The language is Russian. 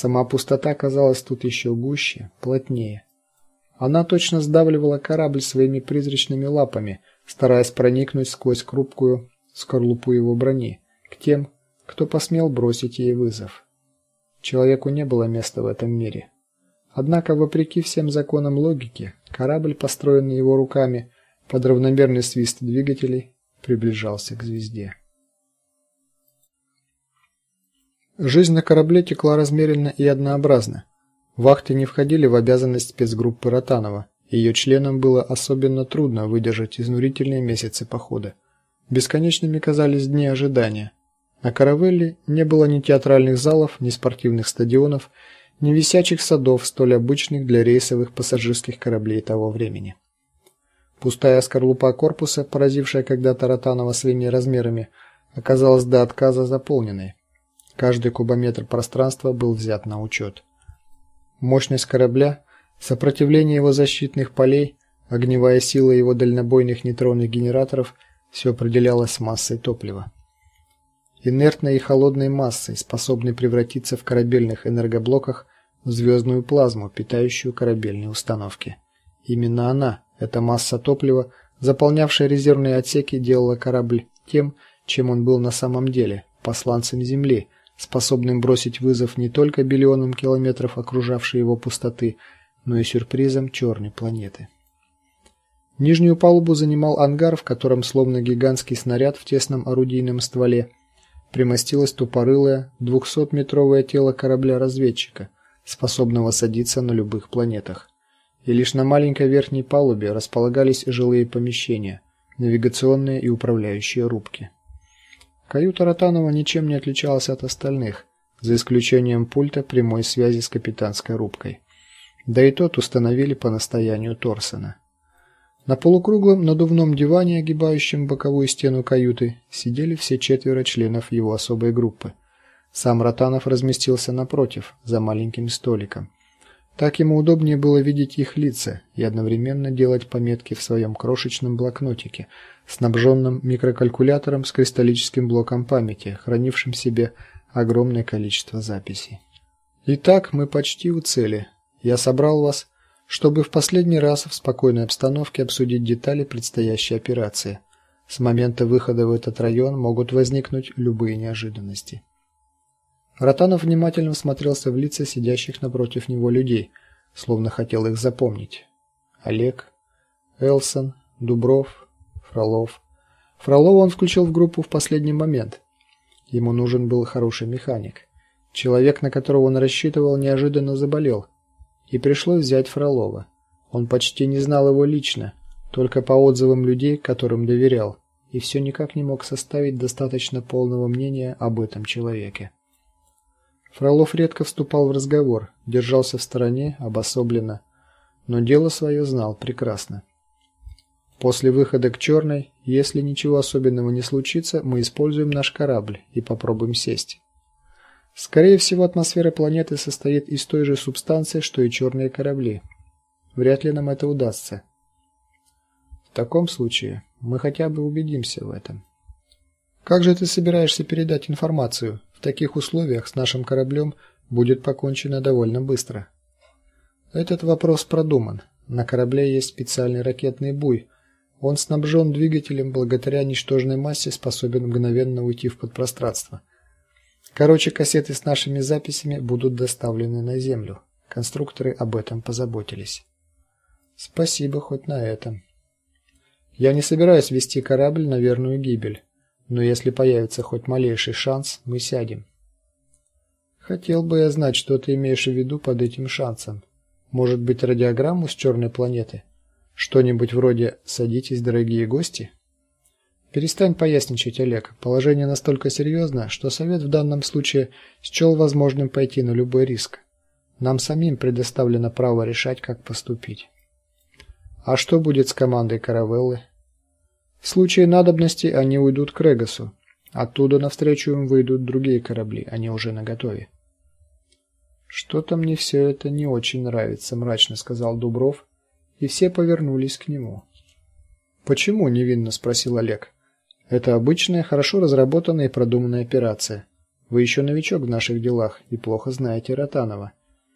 Сама пустота казалась тут еще гуще, плотнее. Она точно сдавливала корабль своими призрачными лапами, стараясь проникнуть сквозь хрупкую скорлупу его брони к тем, кто посмел бросить ей вызов. Человеку не было места в этом мире. Однако, вопреки всем законам логики, корабль, построенный его руками под равномерный свист двигателей, приближался к звезде. Жизнь на корабле текла размеренно и однообразно. Вахты не входили в обязанность спецгруппы Ротанова. Ее членам было особенно трудно выдержать изнурительные месяцы похода. Бесконечными казались дни ожидания. На каравелле не было ни театральных залов, ни спортивных стадионов, ни висячих садов, столь обычных для рейсовых пассажирских кораблей того времени. Пустая скорлупа корпуса, поразившая когда-то Ротанова своими размерами, оказалась до отказа заполненной. Каждый кубометр пространства был взят на учет. Мощность корабля, сопротивление его защитных полей, огневая сила его дальнобойных нейтронных генераторов все определялось массой топлива. Инертной и холодной массой, способной превратиться в корабельных энергоблоках в звездную плазму, питающую корабельные установки. Именно она, эта масса топлива, заполнявшая резервные отсеки, делала корабль тем, чем он был на самом деле посланцем Земли способным бросить вызов не только биллионам километров окружавшей его пустоты, но и сюрпризам черной планеты. Нижнюю палубу занимал ангар, в котором словно гигантский снаряд в тесном орудийном стволе примостилось тупорылое 200-метровое тело корабля-разведчика, способного садиться на любых планетах. И лишь на маленькой верхней палубе располагались жилые помещения, навигационные и управляющие рубки. Каюта Ротанова ничем не отличалась от остальных, за исключением пульта прямой связи с капитанской рубкой. Да и тот установили по настоянию Торсона. На полукруглом надувном диване, огибающем боковую стену каюты, сидели все четверо членов его особой группы. Сам Ротанов разместился напротив, за маленьким столиком. Так ему удобнее было видеть их лица и одновременно делать пометки в своем крошечном блокнотике, снабженном микрокалькулятором с кристаллическим блоком памяти, хранившим в себе огромное количество записей. Итак, мы почти у цели. Я собрал вас, чтобы в последний раз в спокойной обстановке обсудить детали предстоящей операции. С момента выхода в этот район могут возникнуть любые неожиданности. Ротанов внимательно всмотрелся в лица сидящих напротив него людей, словно хотел их запомнить. Олег, Элсон, Дубров, Фролов. Фролова он включил в группу в последний момент. Ему нужен был хороший механик. Человек, на которого он рассчитывал, неожиданно заболел, и пришлось взять Фролова. Он почти не знал его лично, только по отзывам людей, которым доверял, и все никак не мог составить достаточно полного мнения об этом человеке. Фролов редко вступал в разговор, держался в стороне, обособленно, но дело свое знал прекрасно. После выхода к черной, если ничего особенного не случится, мы используем наш корабль и попробуем сесть. Скорее всего, атмосфера планеты состоит из той же субстанции, что и черные корабли. Вряд ли нам это удастся. В таком случае мы хотя бы убедимся в этом. Как же ты собираешься передать информацию? В таких условиях с нашим кораблем будет покончено довольно быстро. Этот вопрос продуман. На корабле есть специальный ракетный буй. Он снабжен двигателем, благодаря ничтожной массе способен мгновенно уйти в подпространство. Короче, кассеты с нашими записями будут доставлены на землю. Конструкторы об этом позаботились. Спасибо хоть на этом. Я не собираюсь вести корабль на верную гибель. Но если появится хоть малейший шанс, мы сядем. Хотел бы я знать, что ты имеешь в виду под этим шансом. Может быть, радиограмму с черной планеты? Что-нибудь вроде «Садитесь, дорогие гости»? Перестань поясничать, Олег. Положение настолько серьезно, что совет в данном случае счел возможным пойти на любой риск. Нам самим предоставлено право решать, как поступить. А что будет с командой Каравеллы? В случае надобности они уйдут к Регасу. Оттуда навстречу им выйдут другие корабли, они уже наготове. Что-то мне все это не очень нравится, мрачно сказал Дубров, и все повернулись к нему. Почему? невинно спросил Олег. Это обычная, хорошо разработанная и продуманная операция. Вы еще новичок в наших делах и плохо знаете Ротанова.